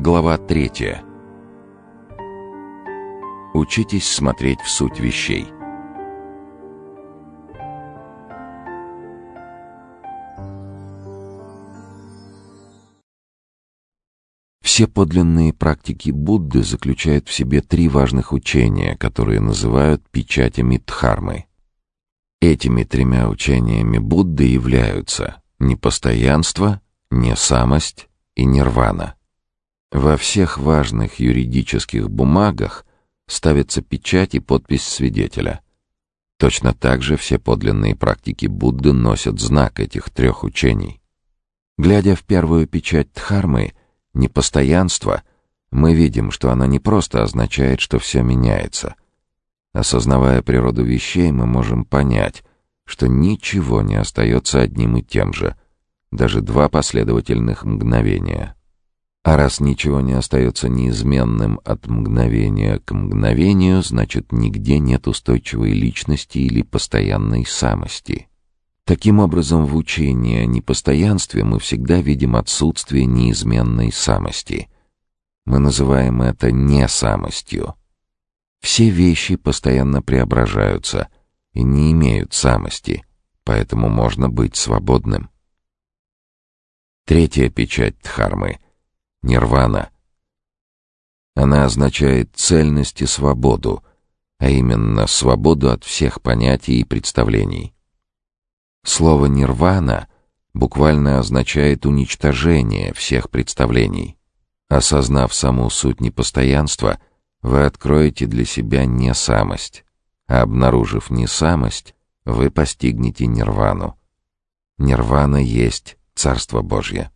Глава третья. Учитесь смотреть в суть вещей. Все подлинные практики Будды заключают в себе три важных учения, которые называют печатями Дхармы. Этими тремя учениями Будды являются непостоянство, несамость и нирвана. Во всех важных юридических бумагах ставится печать и подпись свидетеля. Точно так же все подлинные практики Будды носят знак этих трех учений. Глядя в первую печать Дхармы, непостоянство, мы видим, что она не просто означает, что все меняется. Осознавая природу вещей, мы можем понять, что ничего не остается одним и тем же, даже два последовательных мгновения. А раз ничего не остается неизменным от мгновения к мгновению, значит, нигде нет устойчивой личности или постоянной самости. Таким образом, в учении о непостоянстве мы всегда видим отсутствие неизменной самости. Мы называем это несамостью. Все вещи постоянно преображаются и не имеют самости, поэтому можно быть свободным. Третья печать Дхармы — нирвана. Она означает цельность и свободу, а именно свободу от всех понятий и представлений. Слово «нирвана» буквально означает уничтожение всех представлений. Осознав саму суть непостоянства, вы откроете для себя несамость, а обнаружив несамость, вы постигнете нирвану. Нирвана есть Царство Божье.